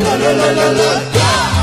La la la la la. la.